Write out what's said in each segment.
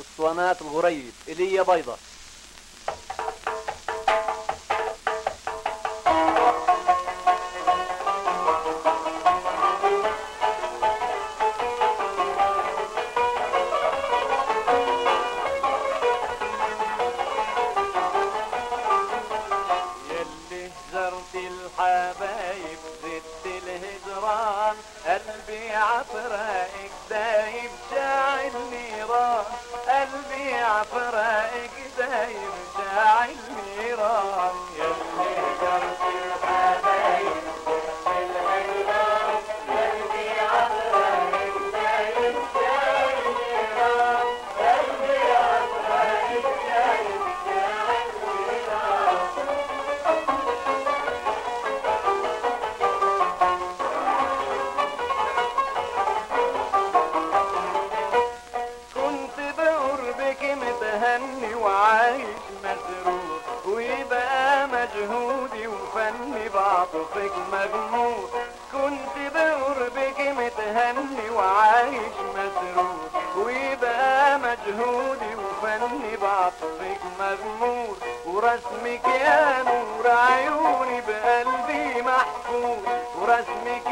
اسطوانات الغريب ايليا بيضة. يلي زرت الحبايب زدت الهجران قلبي عفرائك دايب قلبي عفرائك دايب شاعل وعايش مسرور ويبقى مجهودي وفني بعطفك مغمور. كنت بقربك متهني وعايش مسرور ويبقى مجهودي وفني بعطفك مغمور. ورسمك يا نور عيوني بقلبي محفوظ ورسمك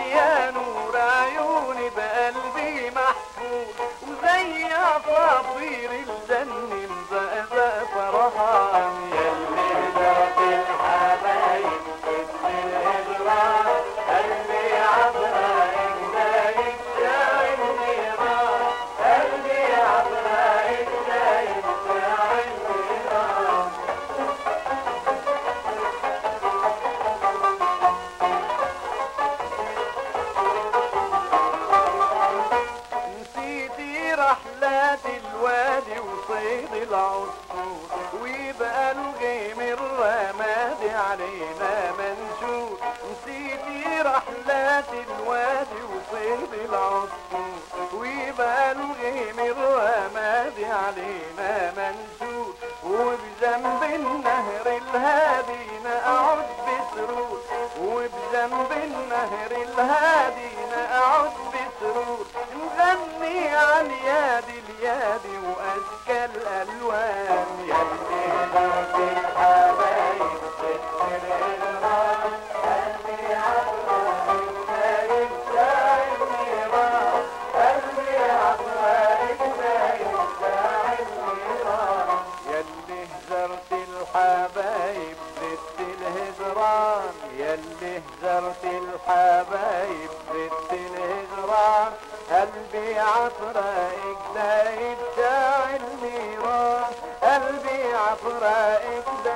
العصفور ويبقى الغيم الرمادي علينا منشور نسيتي رحلات الوادي وصيد العصفور. ويبقى الغيم الرمادي علينا منشور وبجنب النهر الهادي نقعد بسرور. وبجنب النهر الهادي الهجران يلي هجرت الحبايب زدت الهجران قلبي عطرائك دايب شاعل نيران قلبي عطرائك دايب